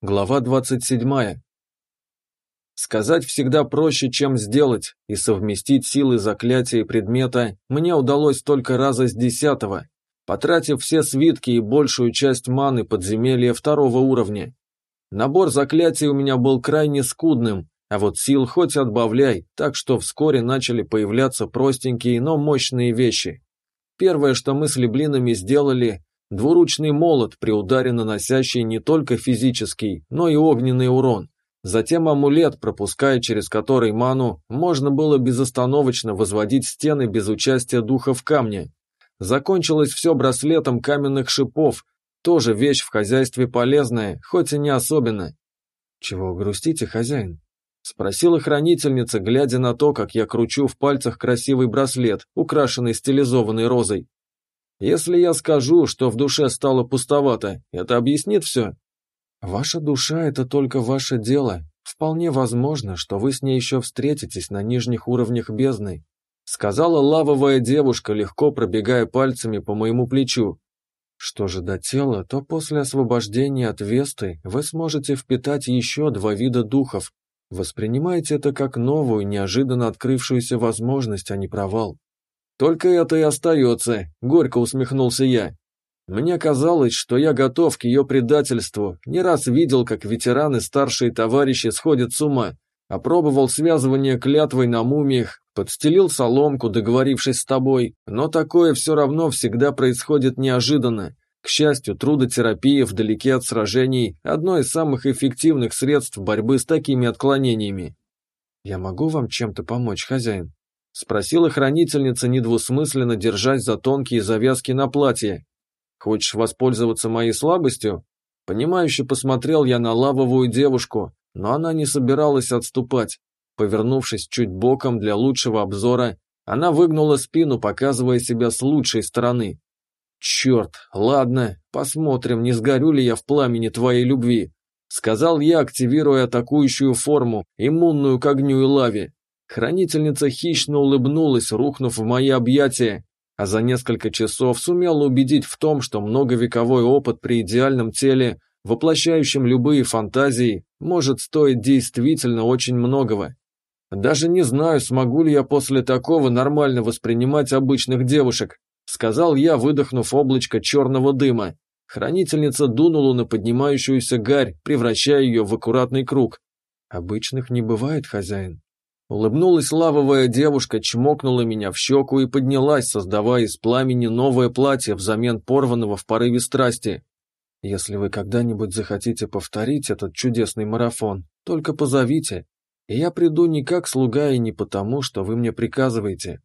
Глава 27. Сказать всегда проще, чем сделать, и совместить силы заклятия и предмета мне удалось только раза с десятого, потратив все свитки и большую часть маны подземелья второго уровня. Набор заклятий у меня был крайне скудным, а вот сил хоть отбавляй, так что вскоре начали появляться простенькие, но мощные вещи. Первое, что мы с леблинами сделали, Двуручный молот, при ударе наносящий не только физический, но и огненный урон. Затем амулет, пропуская через который ману, можно было безостановочно возводить стены без участия духов камня. Закончилось все браслетом каменных шипов, тоже вещь в хозяйстве полезная, хоть и не особенно. «Чего грустите, хозяин?» — спросила хранительница, глядя на то, как я кручу в пальцах красивый браслет, украшенный стилизованной розой. Если я скажу, что в душе стало пустовато, это объяснит все? Ваша душа — это только ваше дело. Вполне возможно, что вы с ней еще встретитесь на нижних уровнях бездны, сказала лавовая девушка, легко пробегая пальцами по моему плечу. Что же до тела, то после освобождения от Весты вы сможете впитать еще два вида духов. Воспринимайте это как новую, неожиданно открывшуюся возможность, а не провал. «Только это и остается», — горько усмехнулся я. Мне казалось, что я готов к ее предательству, не раз видел, как ветераны старшие товарищи сходят с ума, опробовал связывание клятвой на мумиях, подстелил соломку, договорившись с тобой, но такое все равно всегда происходит неожиданно. К счастью, трудотерапия вдалеке от сражений – одно из самых эффективных средств борьбы с такими отклонениями. «Я могу вам чем-то помочь, хозяин?» Спросила хранительница, недвусмысленно держась за тонкие завязки на платье. «Хочешь воспользоваться моей слабостью?» Понимающе посмотрел я на лавовую девушку, но она не собиралась отступать. Повернувшись чуть боком для лучшего обзора, она выгнула спину, показывая себя с лучшей стороны. «Черт, ладно, посмотрим, не сгорю ли я в пламени твоей любви», сказал я, активируя атакующую форму, иммунную к огню и лаве. Хранительница хищно улыбнулась, рухнув в мои объятия, а за несколько часов сумела убедить в том, что многовековой опыт при идеальном теле, воплощающем любые фантазии, может стоить действительно очень многого. Даже не знаю, смогу ли я после такого нормально воспринимать обычных девушек, сказал я, выдохнув облачко черного дыма. Хранительница дунула на поднимающуюся гарь, превращая ее в аккуратный круг. Обычных не бывает, хозяин. Улыбнулась лавовая девушка, чмокнула меня в щеку и поднялась, создавая из пламени новое платье взамен порванного в порыве страсти. Если вы когда-нибудь захотите повторить этот чудесный марафон, только позовите, и я приду не как слуга и не потому, что вы мне приказываете.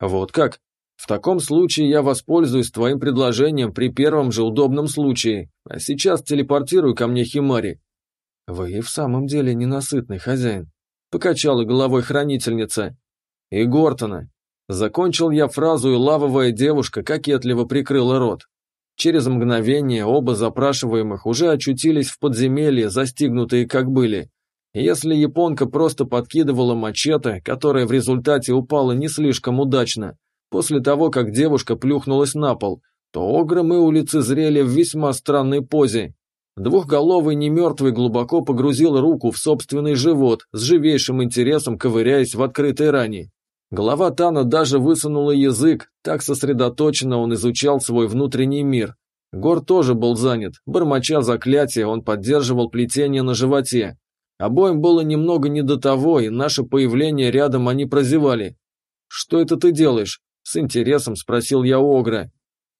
Вот как? В таком случае я воспользуюсь твоим предложением при первом же удобном случае, а сейчас телепортирую ко мне Химари. Вы и в самом деле ненасытный хозяин. Покачала головой хранительница. И Гортона. Закончил я фразу, и лавовая девушка кокетливо прикрыла рот. Через мгновение оба запрашиваемых уже очутились в подземелье, застигнутые как были. Если японка просто подкидывала мачете, которое в результате упало не слишком удачно, после того, как девушка плюхнулась на пол, то огры мы улицы зрели в весьма странной позе. Двухголовый немертвый глубоко погрузил руку в собственный живот, с живейшим интересом ковыряясь в открытой ране. Голова Тана даже высунула язык, так сосредоточенно он изучал свой внутренний мир. Гор тоже был занят, бормоча заклятия, он поддерживал плетение на животе. Обоим было немного не до того, и наше появление рядом они прозевали. «Что это ты делаешь?» – с интересом спросил я у Огра.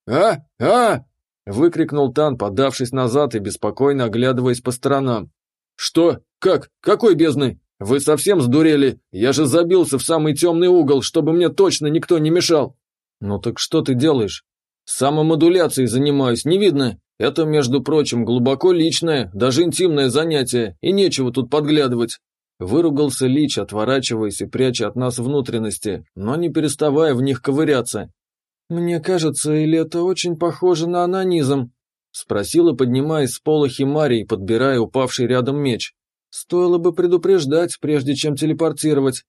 «А? А!» Выкрикнул Тан, подавшись назад и беспокойно оглядываясь по сторонам. «Что? Как? Какой бездны? Вы совсем сдурели? Я же забился в самый темный угол, чтобы мне точно никто не мешал!» «Ну так что ты делаешь?» «Самомодуляцией занимаюсь, не видно? Это, между прочим, глубоко личное, даже интимное занятие, и нечего тут подглядывать». Выругался Лич, отворачиваясь и пряча от нас внутренности, но не переставая в них ковыряться. «Мне кажется, или это очень похоже на анонизм?» — спросила, поднимаясь с пола Химари и подбирая упавший рядом меч. «Стоило бы предупреждать, прежде чем телепортировать».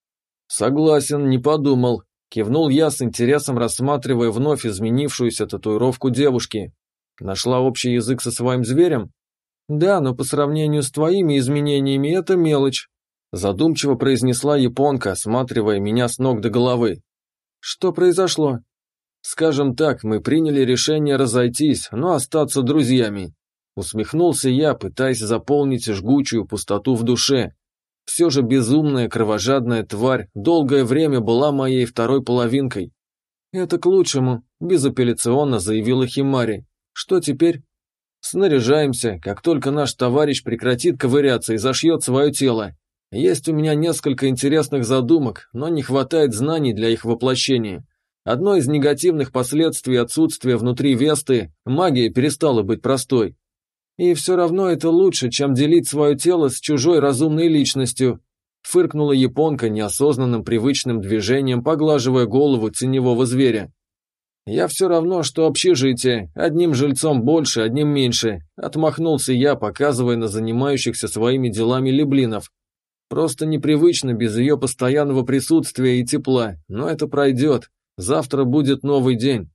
«Согласен, не подумал», — кивнул я с интересом, рассматривая вновь изменившуюся татуировку девушки. «Нашла общий язык со своим зверем?» Да, но по сравнению с твоими изменениями это мелочь, задумчиво произнесла японка, осматривая меня с ног до головы. Что произошло? Скажем так, мы приняли решение разойтись, но остаться друзьями. Усмехнулся я, пытаясь заполнить жгучую пустоту в душе. Все же безумная кровожадная тварь долгое время была моей второй половинкой. «Это к лучшему», – безапелляционно заявила Химари. «Что теперь?» «Снаряжаемся, как только наш товарищ прекратит ковыряться и зашьет свое тело. Есть у меня несколько интересных задумок, но не хватает знаний для их воплощения. Одно из негативных последствий отсутствия внутри Весты – магия перестала быть простой. И все равно это лучше, чем делить свое тело с чужой разумной личностью. Фыркнула японка неосознанным привычным движением, поглаживая голову теневого зверя. «Я все равно, что общежитие, одним жильцом больше, одним меньше», отмахнулся я, показывая на занимающихся своими делами леблинов. «Просто непривычно без ее постоянного присутствия и тепла, но это пройдет. Завтра будет новый день.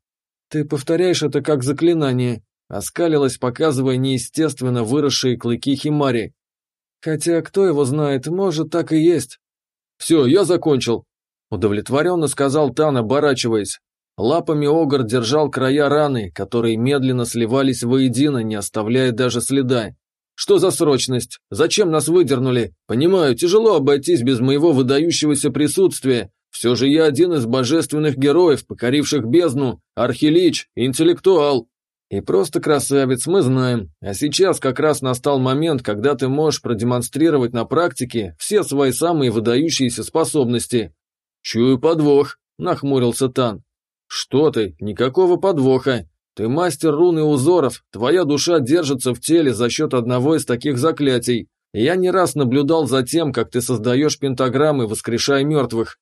Ты повторяешь это как заклинание, оскалилась, показывая неестественно выросшие клыки Химари. Хотя, кто его знает, может, так и есть. Все, я закончил. Удовлетворенно сказал Тан, оборачиваясь. Лапами Огар держал края раны, которые медленно сливались воедино, не оставляя даже следа. «Что за срочность? Зачем нас выдернули? Понимаю, тяжело обойтись без моего выдающегося присутствия, все же я один из божественных героев, покоривших бездну, архилич, интеллектуал. И просто красавец, мы знаем. А сейчас как раз настал момент, когда ты можешь продемонстрировать на практике все свои самые выдающиеся способности. Чую подвох, нахмурился Тан. Что ты, никакого подвоха. Ты мастер рун и узоров, твоя душа держится в теле за счет одного из таких заклятий. Я не раз наблюдал за тем, как ты создаешь пентаграммы, воскрешая мертвых.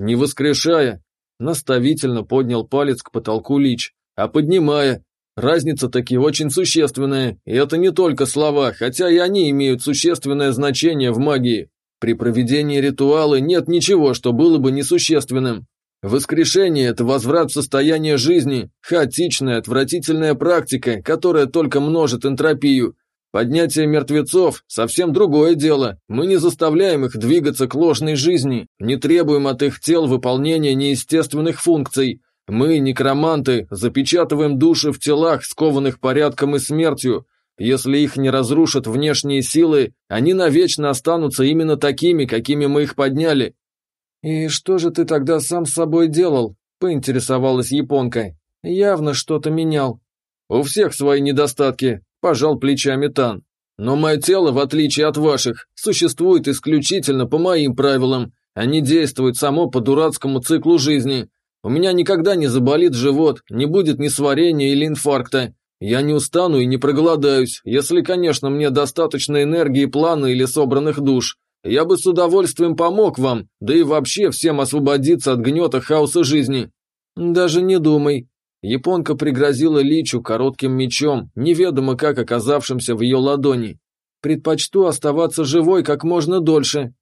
Не воскрешая, наставительно поднял палец к потолку Лич, а поднимая. Разница таки очень существенная, и это не только слова, хотя и они имеют существенное значение в магии. При проведении ритуала нет ничего, что было бы несущественным. Воскрешение – это возврат в состояние жизни, хаотичная, отвратительная практика, которая только множит энтропию, Поднятие мертвецов – совсем другое дело. Мы не заставляем их двигаться к ложной жизни, не требуем от их тел выполнения неестественных функций. Мы, некроманты, запечатываем души в телах, скованных порядком и смертью. Если их не разрушат внешние силы, они навечно останутся именно такими, какими мы их подняли. «И что же ты тогда сам с собой делал?» – поинтересовалась японка. «Явно что-то менял». «У всех свои недостатки. Пожал плечами Тан. Но мое тело, в отличие от ваших, существует исключительно по моим правилам, а не действует само по дурацкому циклу жизни. У меня никогда не заболит живот, не будет ни сварения или инфаркта. Я не устану и не проголодаюсь, если, конечно, мне достаточно энергии плана или собранных душ. Я бы с удовольствием помог вам, да и вообще всем освободиться от гнета хаоса жизни. Даже не думай, Японка пригрозила Личу коротким мечом, неведомо как оказавшимся в ее ладони. «Предпочту оставаться живой как можно дольше.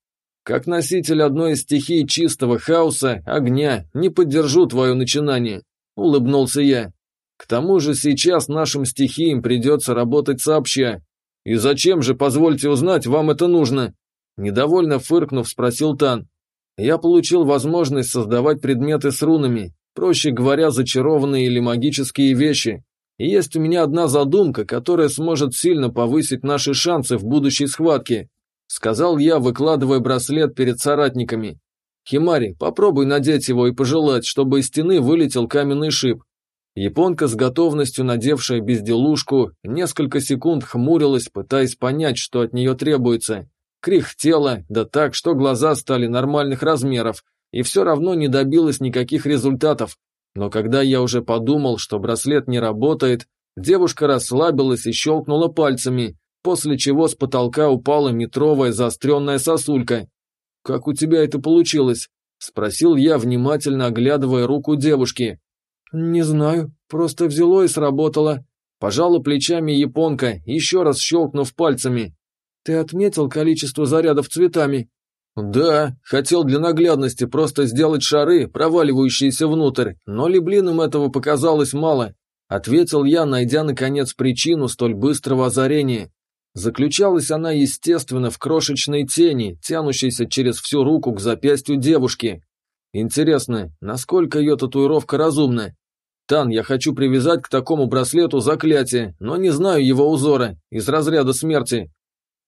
Как носитель одной из стихий чистого хаоса, огня, не поддержу твое начинание», — улыбнулся я. «К тому же сейчас нашим стихиям придется работать сообща. И зачем же, позвольте узнать, вам это нужно?» Недовольно фыркнув, спросил Тан. «Я получил возможность создавать предметы с рунами, Проще говоря, зачарованные или магические вещи. И есть у меня одна задумка, которая сможет сильно повысить наши шансы в будущей схватке», сказал я, выкладывая браслет перед соратниками. «Химари, попробуй надеть его и пожелать, чтобы из стены вылетел каменный шип». Японка с готовностью надевшая безделушку, несколько секунд хмурилась, пытаясь понять, что от нее требуется. Кряхтела, да так, что глаза стали нормальных размеров, и все равно не добилась никаких результатов. Но когда я уже подумал, что браслет не работает, девушка расслабилась и щелкнула пальцами, после чего с потолка упала метровая заостренная сосулька. «Как у тебя это получилось?» – спросил я, внимательно оглядывая руку девушки. «Не знаю, просто взяло и сработало». Пожала плечами японка, еще раз щелкнув пальцами. «Ты отметил количество зарядов цветами?» «Да, хотел для наглядности просто сделать шары, проваливающиеся внутрь, но либлинам этого показалось мало», ответил я, найдя наконец причину столь быстрого озарения. Заключалась она, естественно, в крошечной тени, тянущейся через всю руку к запястью девушки. Интересно, насколько ее татуировка разумна? Тан, я хочу привязать к такому браслету заклятие, но не знаю его узора, из разряда смерти.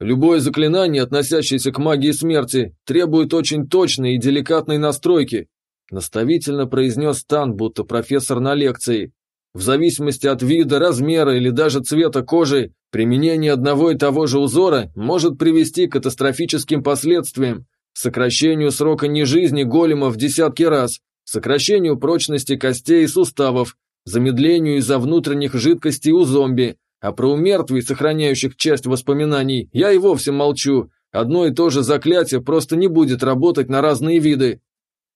Любое заклинание, относящееся к магии смерти, требует очень точной и деликатной настройки, наставительно произнес Тан, будто профессор на лекции. В зависимости от вида, размера или даже цвета кожи, применение одного и того же узора может привести к катастрофическим последствиям, сокращению срока нежизни голема в десятки раз, сокращению прочности костей и суставов, замедлению из-за внутренних жидкостей у зомби, а про умертвий, сохраняющих часть воспоминаний, я и вовсе молчу. Одно и то же заклятие просто не будет работать на разные виды.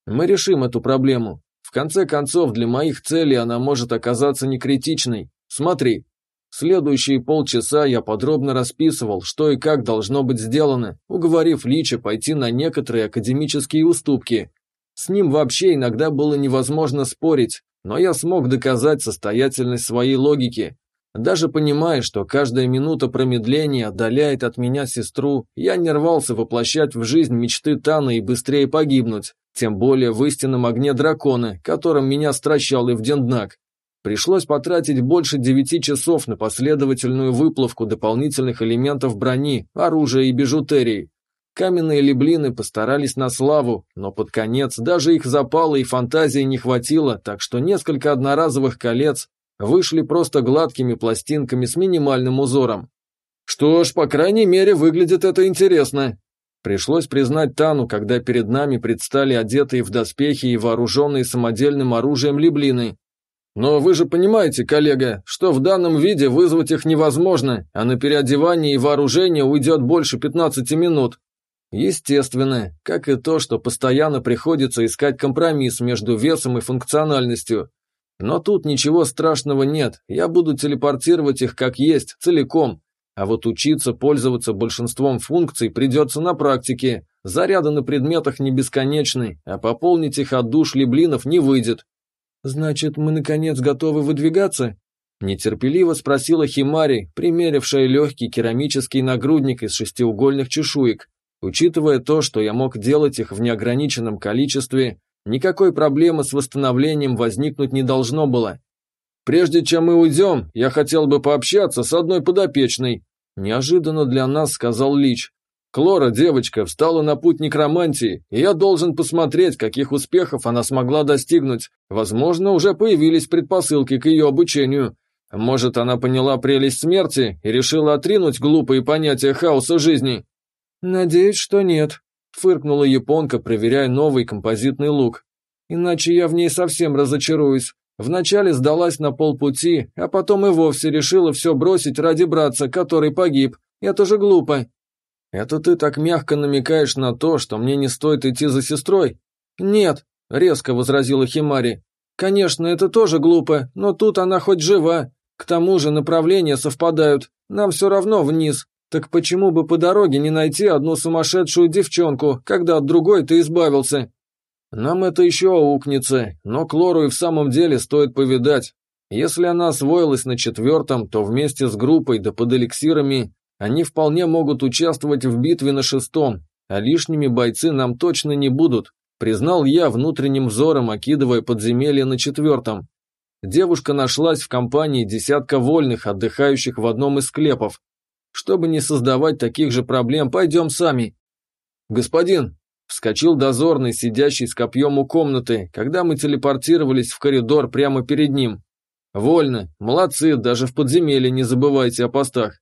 Мы решим эту проблему. В конце концов, для моих целей она может оказаться не критичной. Смотри. Следующие полчаса я подробно расписывал, что и как должно быть сделано, уговорив Лича пойти на некоторые академические уступки. С ним вообще иногда было невозможно спорить, но я смог доказать состоятельность своей логики. Даже понимая, что каждая минута промедления отдаляет от меня сестру, я не рвался воплощать в жизнь мечты Тана и быстрее погибнуть. Тем более в истинном огне дракона, которым меня стращал и в Денднак. Пришлось потратить больше девяти часов на последовательную выплавку дополнительных элементов брони, оружия и бижутерии. Каменные леблины постарались на славу, но под конец даже их запала и фантазии не хватило, так что несколько одноразовых колец вышли просто гладкими пластинками с минимальным узором. Что ж, по крайней мере, выглядит это интересно, Пришлось признать Тану, когда перед нами предстали одетые в доспехи и вооруженные самодельным оружием либлины. Но вы же понимаете, коллега, что в данном виде вызвать их невозможно, а на переодевание и вооружение уйдет больше 15 минут. Естественно, как и то, что постоянно приходится искать компромисс между весом и функциональностью. Но тут ничего страшного нет, я буду телепортировать их как есть, целиком, а вот учиться пользоваться большинством функций придется на практике. Заряды на предметах не бесконечны, а пополнить их от душ либлинов не выйдет. «Значит, мы наконец готовы выдвигаться?» Нетерпеливо спросила Химари, примерившая легкий керамический нагрудник из шестиугольных чешуек. Учитывая то, что я мог делать их в неограниченном количестве, никакой проблемы с восстановлением возникнуть не должно было. «Прежде чем мы уйдем, я хотел бы пообщаться с одной подопечной», – неожиданно для нас сказал Лич. «Клора, девочка, встала на путь некромантии, и я должен посмотреть, каких успехов она смогла достигнуть. Возможно, уже появились предпосылки к ее обучению. Может, она поняла прелесть смерти и решила отринуть глупые понятия хаоса жизни?» «Надеюсь, что нет», – фыркнула японка, проверяя новый композитный лук. «Иначе я в ней совсем разочаруюсь. Вначале сдалась на полпути, а потом и вовсе решила все бросить ради братца, который погиб. Это же глупо. Это ты так мягко намекаешь на то, что мне не стоит идти за сестрой? Нет, резко возразила Химари. Конечно, это тоже глупо, но тут она хоть жива. К тому же направления совпадают. Нам все равно вниз. Так почему бы по дороге не найти одну сумасшедшую девчонку, когда от другой ты избавился? Нам это еще аукнется, но Клору и в самом деле стоит повидать. Если она освоилась на четвертом, то вместе с группой да под эликсирами они вполне могут участвовать в битве на шестом, а лишними бойцы нам точно не будут, признал я внутренним взором, окидывая подземелье на четвертом. Девушка нашлась в компании десятка вольных, отдыхающих в одном из склепов. Чтобы не создавать таких же проблем, пойдем сами. Господин, Вскочил дозорный, сидящий с копьем у комнаты, когда мы телепортировались в коридор прямо перед ним. «Вольно. Молодцы, даже в подземелье не забывайте о постах».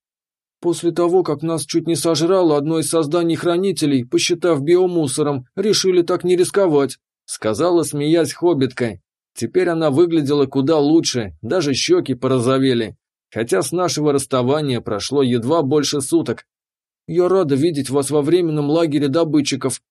После того, как нас чуть не сожрало одно из созданий хранителей, посчитав биомусором, решили так не рисковать», — сказала, смеясь хоббитка. Теперь она выглядела куда лучше, даже щеки порозовели. Хотя с нашего расставания прошло едва больше суток. «Я рада видеть вас во временном лагере добытчиков»,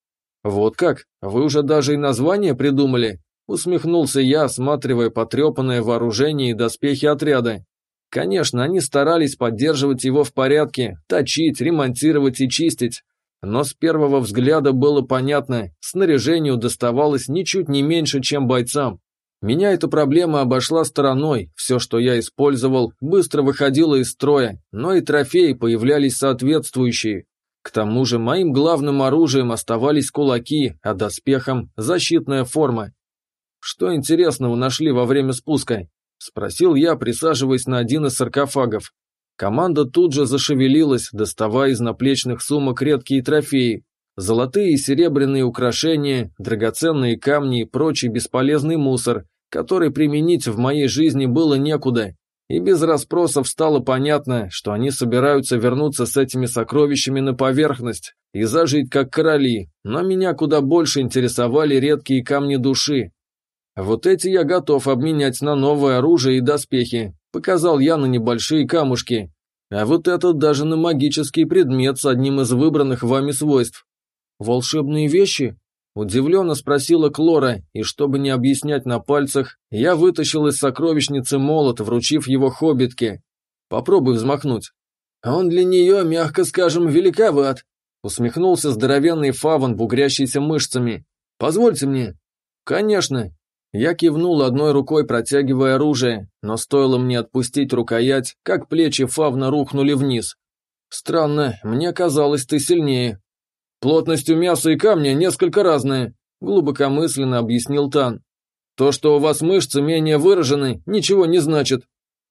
«Вот как? Вы уже даже и название придумали?» Усмехнулся я, осматривая потрепанное вооружение и доспехи отряда. Конечно, они старались поддерживать его в порядке, точить, ремонтировать и чистить. Но с первого взгляда было понятно, снаряжению доставалось ничуть не меньше, чем бойцам. Меня эта проблема обошла стороной, все, что я использовал, быстро выходило из строя, но и трофеи появлялись соответствующие. К тому же моим главным оружием оставались кулаки, а доспехом – защитная форма. «Что интересного нашли во время спуска?» – спросил я, присаживаясь на один из саркофагов. Команда тут же зашевелилась, доставая из наплечных сумок редкие трофеи. Золотые и серебряные украшения, драгоценные камни и прочий бесполезный мусор, который применить в моей жизни было некуда, и без расспросов стало понятно, что они собираются вернуться с этими сокровищами на поверхность и зажить как короли, но меня куда больше интересовали редкие камни души. Вот эти я готов обменять на новое оружие и доспехи, показал я на небольшие камушки, а вот этот даже на магический предмет с одним из выбранных вами свойств. Волшебные вещи? Удивленно спросила Клора, и чтобы не объяснять на пальцах, я вытащил из сокровищницы молот, вручив его хоббитке. Попробуй взмахнуть. Он для нее, мягко скажем, великоват, усмехнулся здоровенный фаван, бугрящийся мышцами. Позвольте мне. Конечно. Я кивнул одной рукой, протягивая оружие, но стоило мне отпустить рукоять, как плечи фавна рухнули вниз. Странно, мне казалось, ты сильнее, Плотностью мяса и камня несколько разные, глубокомысленно объяснил Тан. То, что у вас мышцы менее выражены, ничего не значит.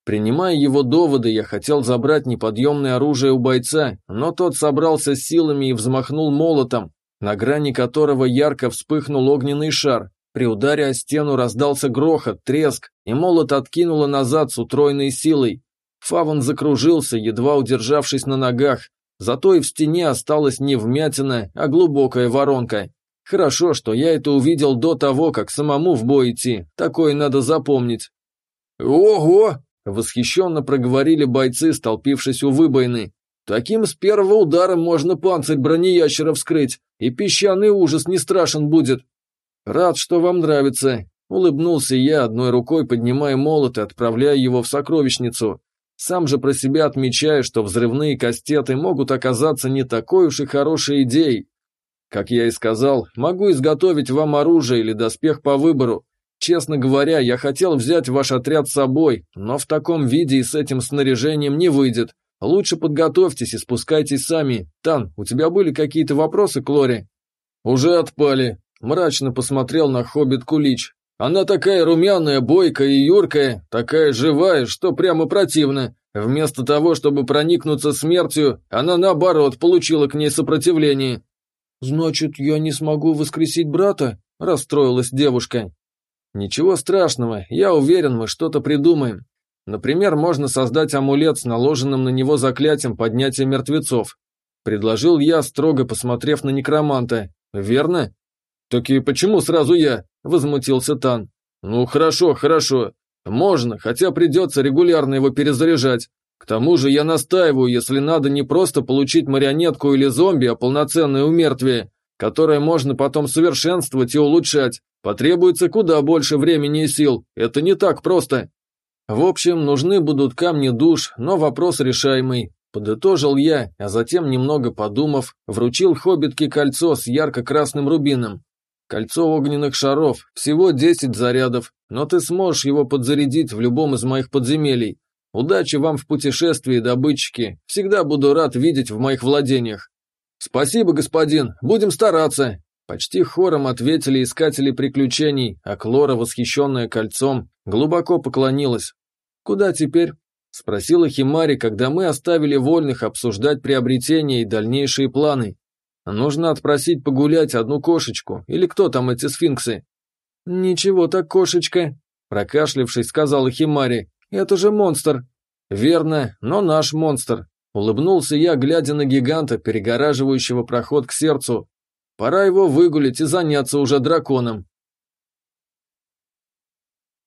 Принимая его доводы, я хотел забрать неподъемное оружие у бойца, но тот собрался с силами и взмахнул молотом, на грани которого ярко вспыхнул огненный шар. При ударе о стену раздался грохот, треск, и молот откинуло назад с утроенной силой. Фаван закружился, едва удержавшись на ногах, Зато и в стене осталась не вмятина, а глубокая воронка. Хорошо, что я это увидел до того, как самому в бой идти. Такое надо запомнить. «Ого!» – восхищенно проговорили бойцы, столпившись у выбоины. «Таким с первого удара можно панцирь бронеящера вскрыть, и песчаный ужас не страшен будет». «Рад, что вам нравится», – улыбнулся я, одной рукой поднимая молот и отправляя его в сокровищницу. Сам же про себя отмечаю, что взрывные кастеты могут оказаться не такой уж и хорошей идеей. Как я и сказал, могу изготовить вам оружие или доспех по выбору. Честно говоря, я хотел взять ваш отряд с собой, но в таком виде и с этим снаряжением не выйдет. Лучше подготовьтесь и спускайтесь сами. Тан, у тебя были какие-то вопросы к Лоре? Уже отпали. Мрачно посмотрел на хоббит Кулич. Она такая румяная, бойкая и юркая, такая живая, что прямо противно. Вместо того, чтобы проникнуться смертью, она наоборот получила к ней сопротивление. «Значит, я не смогу воскресить брата?» – расстроилась девушка. «Ничего страшного, я уверен, мы что-то придумаем. Например, можно создать амулет с наложенным на него заклятием поднятия мертвецов. Предложил я, строго посмотрев на некроманта. Верно? Так и почему сразу я? – возмутился Тан. «Ну хорошо, хорошо. Можно, хотя придется регулярно его перезаряжать. К тому же я настаиваю, если надо не просто получить марионетку или зомби, а полноценное умертвие, которое можно потом совершенствовать и улучшать. Потребуется куда больше времени и сил. Это не так просто. В общем, нужны будут камни душ, но вопрос решаемый. Подытожил я, а затем, немного подумав, вручил хоббитке кольцо с ярко-красным рубином. Кольцо огненных шаров, всего 10 зарядов, но ты сможешь его подзарядить в любом из моих подземелий. Удачи вам в путешествии, добытчики. Всегда буду рад видеть в моих владениях. Спасибо, господин, будем стараться. Почти хором ответили искатели приключений, а Клора, восхищенная кольцом, глубоко поклонилась. «Куда теперь?» – спросила Химари, когда мы оставили вольных обсуждать приобретения и дальнейшие планы. Нужно отпросить погулять одну кошечку, или кто там эти сфинксы? Ничего так, кошечка, прокашлявшись, сказала Химари. Это же монстр. Верно, но наш монстр. Улыбнулся я, глядя на гиганта, перегораживающего проход к сердцу. Пора его выгулить и заняться уже драконом.